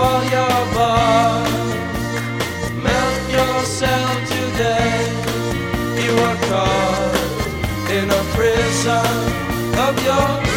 all your bars. Melt yourself today. You are caught in a prison of your